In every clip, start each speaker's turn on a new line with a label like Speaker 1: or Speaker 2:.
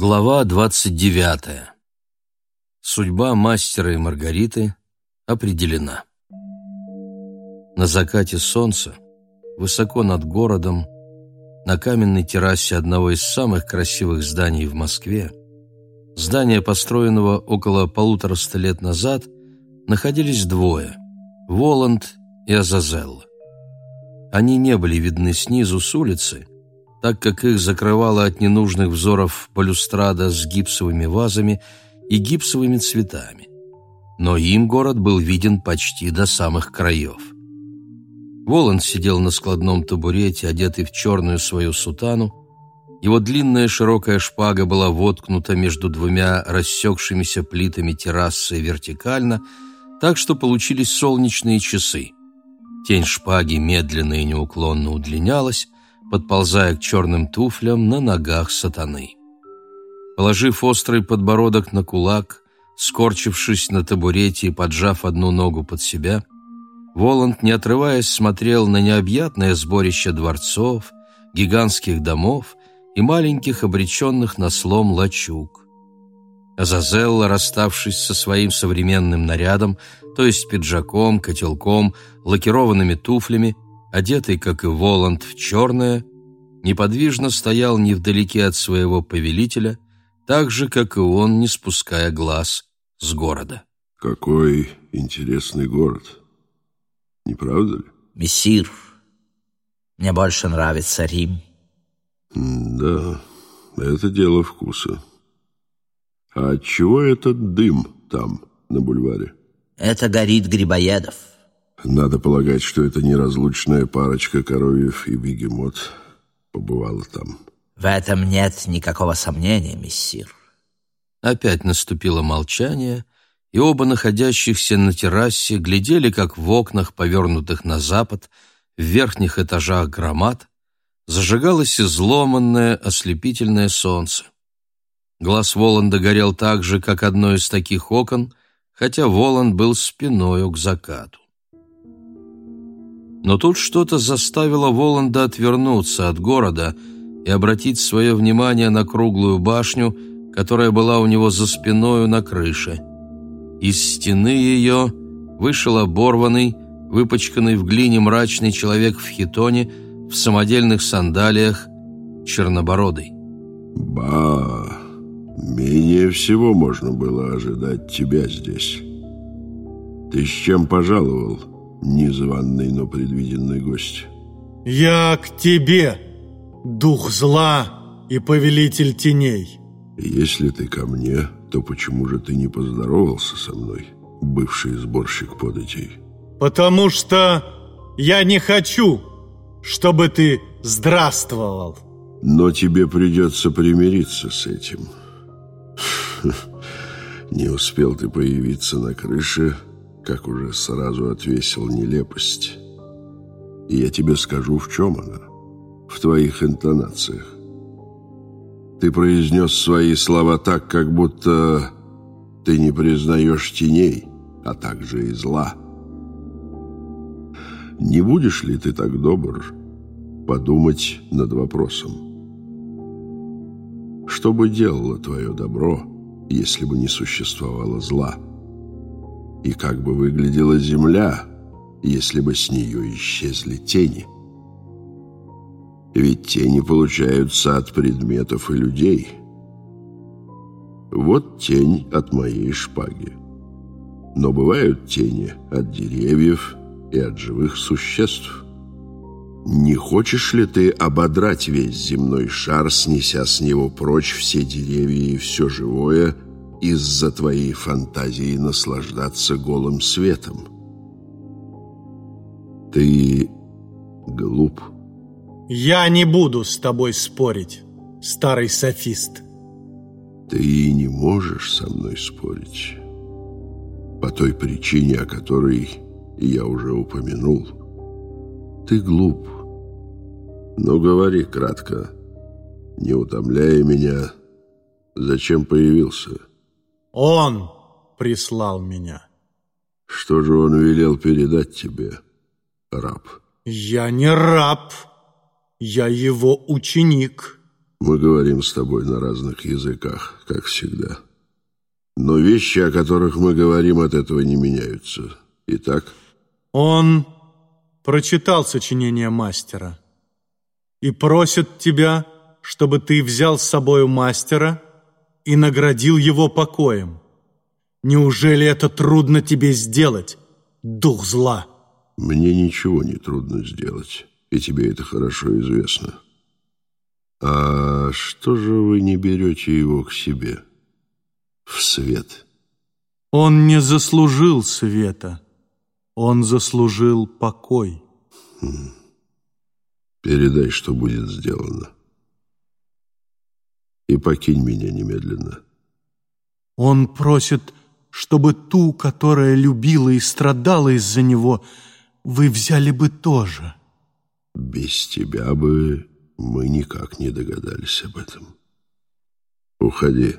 Speaker 1: Глава двадцать девятая. Судьба мастера и Маргариты определена. На закате солнца, высоко над городом, на каменной террасе одного из самых красивых зданий в Москве, здания, построенного около полутораста лет назад, находились двое – Воланд и Азазелла. Они не были видны снизу с улицы – так как их закрывала от ненужных взоров балюстрада с гипсовыми вазами и гипсовыми цветами. Но им город был виден почти до самых краев. Воланд сидел на складном табурете, одетый в черную свою сутану. Его длинная широкая шпага была воткнута между двумя рассекшимися плитами террасы вертикально, так что получились солнечные часы. Тень шпаги медленно и неуклонно удлинялась, подползая к черным туфлям на ногах сатаны. Положив острый подбородок на кулак, скорчившись на табурете и поджав одну ногу под себя, Воланд, не отрываясь, смотрел на необъятное сборище дворцов, гигантских домов и маленьких обреченных на слом лачуг. Азазелла, расставшись со своим современным нарядом, то есть пиджаком, котелком, лакированными туфлями, одетый, как и Воланд, в черное, неподвижно стоял невдалеке от своего повелителя, так же, как и он, не спуская глаз с города.
Speaker 2: Какой интересный город. Не правда ли?
Speaker 3: Мессир, мне больше нравится Рим.
Speaker 2: Да, это дело вкуса. А чего этот дым там, на бульваре?
Speaker 3: Это горит Грибоедов.
Speaker 2: Надо полагать, что это неразлучная парочка Коровьев и Бегемот побывала там.
Speaker 3: В этом нет никакого сомнения, мессир.
Speaker 1: Опять наступило молчание, и оба находящихся на террасе глядели, как в окнах, повернутых на запад, в верхних этажах громад, зажигалось изломанное ослепительное солнце. Глаз Воланда горел так же, как одно из таких окон, хотя Воланд был спиною к закату. Но тут что-то заставило Воланда отвернуться от города и обратить свое внимание на круглую башню, которая была у него за спиною на крыше. Из стены ее вышел оборванный, выпачканный в глине мрачный человек в хитоне, в самодельных сандалиях, чернобородый.
Speaker 2: «Ба, менее всего можно было ожидать тебя здесь. Ты с чем пожаловал?» Незваный, но предвиденный гость.
Speaker 4: «Я к тебе, дух зла и повелитель теней!»
Speaker 2: «Если ты ко мне, то почему же ты не поздоровался со мной, бывший сборщик податей?»
Speaker 4: «Потому что я не хочу, чтобы ты здравствовал!»
Speaker 2: «Но тебе придется примириться с этим. Не успел ты появиться на крыше, как уже сразу отвесил нелепость. И я тебе скажу, в чем она. В твоих интонациях. Ты произнес свои слова так, как будто ты не признаешь теней, а также и зла. Не будешь ли ты так добр подумать над вопросом? Что бы делало твое добро, если бы не существовало зла? И как бы выглядела земля, если бы с нее исчезли тени? Ведь тени получаются от предметов и людей. Вот тень от моей шпаги. Но бывают тени от деревьев и от живых существ. Не хочешь ли ты ободрать весь земной шар, снеся с него прочь все деревья и все живое – из-за твоей фантазии наслаждаться голым светом. Ты глуп.
Speaker 4: Я не буду с тобой спорить, старый софист.
Speaker 2: Ты не можешь со мной спорить. По той причине, о которой я уже упомянул. Ты глуп. Но говори кратко, не утомляя меня, зачем появился.
Speaker 4: Он прислал меня.
Speaker 2: Что же он велел передать тебе, раб?
Speaker 4: Я не раб, я его ученик.
Speaker 2: Мы говорим с тобой на разных языках, как всегда. Но вещи, о которых мы говорим, от этого не меняются. Итак?
Speaker 4: Он прочитал сочинение мастера и просит тебя, чтобы ты взял с собою мастера и наградил его покоем. Неужели это трудно тебе сделать, дух зла?
Speaker 2: Мне ничего не трудно сделать, и тебе это хорошо известно. А что же вы не берете его к себе в свет?
Speaker 4: Он не заслужил света. Он заслужил покой.
Speaker 2: Хм. Передай, что будет сделано. Покинь меня немедленно.
Speaker 4: Он просит, чтобы ту, которая любила и страдала из-за него, вы взяли бы тоже.
Speaker 2: Без тебя бы мы никак не догадались об этом. Уходи.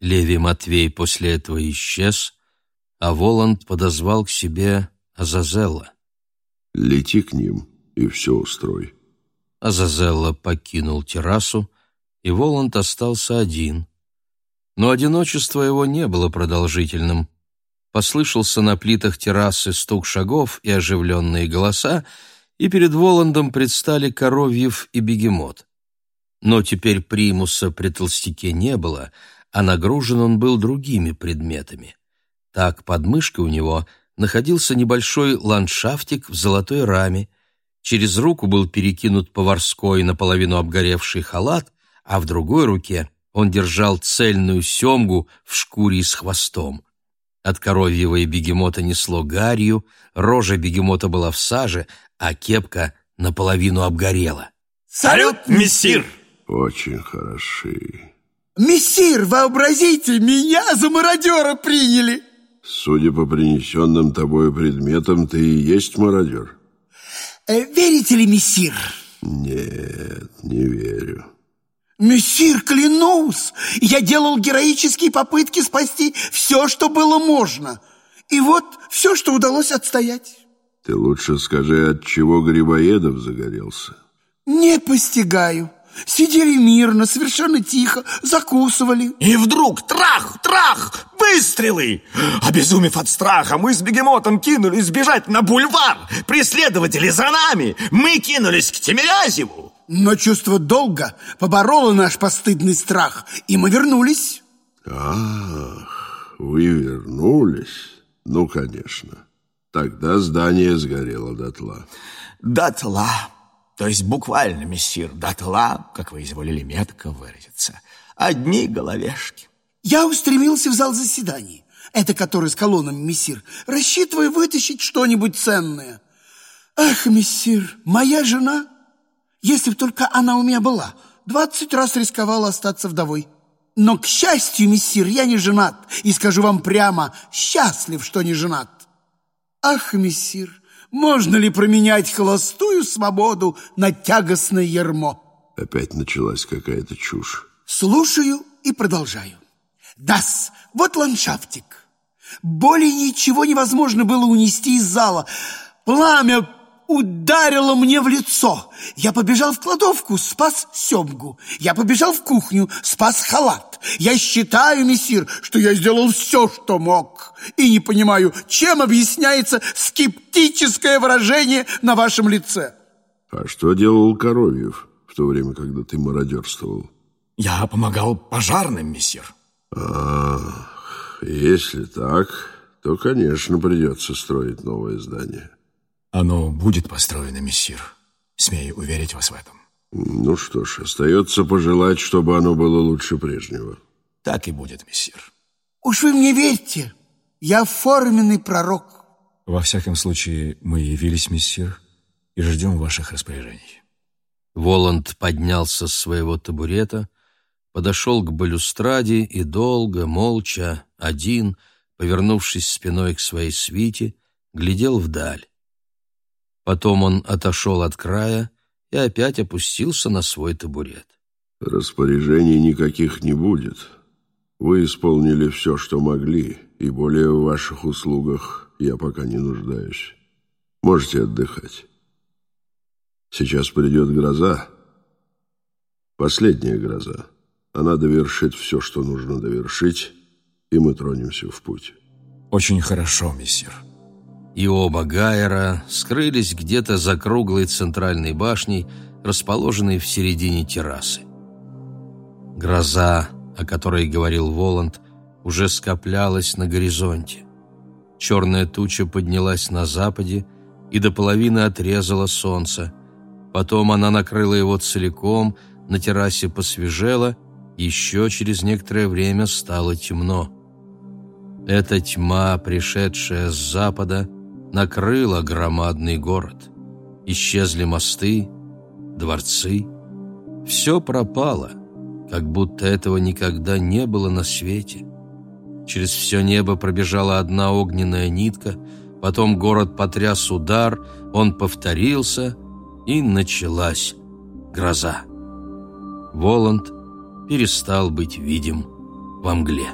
Speaker 1: Леви Матвей после этого исчез, а Воланд подозвал к себе Азазелла.
Speaker 2: Лети к ним и все устрой.
Speaker 1: Азазелла покинул террасу, и Воланд остался один. Но одиночество его не было продолжительным. Послышался на плитах террасы стук шагов и оживленные голоса, и перед Воландом предстали Коровьев и Бегемот. Но теперь примуса при толстяке не было, а нагружен он был другими предметами. Так под мышкой у него находился небольшой ландшафтик в золотой раме, через руку был перекинут поварской наполовину обгоревший халат, а в другой руке он держал цельную семгу в шкуре с хвостом. От коровьего и бегемота несло гарью, рожа бегемота была в саже, а кепка наполовину обгорела.
Speaker 5: «Салют, мессир!»
Speaker 2: «Очень хороши».
Speaker 5: «Мессир, вообразите, меня за мародера приняли!»
Speaker 2: «Судя по принесенным тобой предметам, ты и есть мародер».
Speaker 5: Э, «Верите ли, мессир?»
Speaker 2: «Нет, не верю».
Speaker 5: «Мессир, клянусь, я делал героические попытки спасти все, что было можно. И вот все, что удалось отстоять».
Speaker 2: Ты лучше скажи, от чего Грибоедов загорелся?
Speaker 5: Не постигаю. Сидели мирно, совершенно тихо, закусывали.
Speaker 6: И вдруг трах, трах, выстрелы! Обезумев от страха, мы с бегемотом кинулись бежать на бульвар. Преследователи за нами. Мы кинулись к Тимирязеву.
Speaker 5: Но чувство долга побороло наш постыдный страх, и мы вернулись.
Speaker 2: Ах, вы вернулись? Ну, конечно. Тогда здание сгорело дотла.
Speaker 6: Дотла. То есть буквально, мессир, дотла, как вы изволили метко выразиться. Одни головешки.
Speaker 5: Я устремился в зал заседаний, это который с колоннами, мессир, рассчитывая вытащить что-нибудь ценное. Ах, мессир, моя жена, если бы только она у меня была, двадцать раз рисковала остаться вдовой. Но, к счастью, мессир, я не женат, и скажу вам прямо, счастлив, что не женат. Ах, мессир, можно ли променять холостую свободу на тягостное ермо?
Speaker 2: Опять началась какая-то чушь.
Speaker 5: Слушаю и продолжаю. Дас, вот ландшафтик. Более ничего невозможно было унести из зала. Пламя ударило мне в лицо. Я побежал в кладовку, спас семгу. Я побежал в кухню, спас халат. Я считаю, мессир, что я сделал все, что мог. И не понимаю, чем объясняется скептическое выражение на вашем лице.
Speaker 2: А что делал Коровьев в то время, когда ты мародерствовал?
Speaker 6: Я помогал пожарным, мессир.
Speaker 2: Ах, если так, то, конечно, придется строить новое здание.
Speaker 6: Оно будет построено, мессир. Смею уверить вас в этом.
Speaker 2: Ну что ж, остается пожелать, чтобы оно было лучше прежнего.
Speaker 6: Так и будет, мессир.
Speaker 5: Уж вы мне верьте, я форменный пророк.
Speaker 6: Во всяком случае, мы явились, мессир, и ждем ваших распоряжений.
Speaker 1: Воланд поднялся с своего табурета, подошел к балюстраде и долго, молча, один, повернувшись спиной к своей свите, глядел вдаль. Потом он отошел от края и опять опустился на свой табурет.
Speaker 2: Распоряжений никаких не будет. Вы исполнили все, что могли, и более в ваших услугах я пока не нуждаюсь. Можете отдыхать. Сейчас придет гроза, Последняя гроза. Она довершит все, что нужно довершить, и мы тронемся в путь.
Speaker 6: Очень хорошо, мессир.
Speaker 1: И оба Гайера скрылись где-то за круглой центральной башней, расположенной в середине террасы. Гроза, о которой говорил Воланд, уже скоплялась на горизонте. Черная туча поднялась на западе и до половины отрезала солнце. Потом она накрыла его целиком, на террасе посвежело, еще через некоторое время стало темно. Эта тьма, пришедшая с запада, накрыла громадный город. Исчезли мосты, дворцы. Все пропало, как будто этого никогда не было на свете. Через все небо пробежала одна огненная нитка, потом город потряс удар, он повторился, и началась гроза. Воланд перестал быть видим во мгле.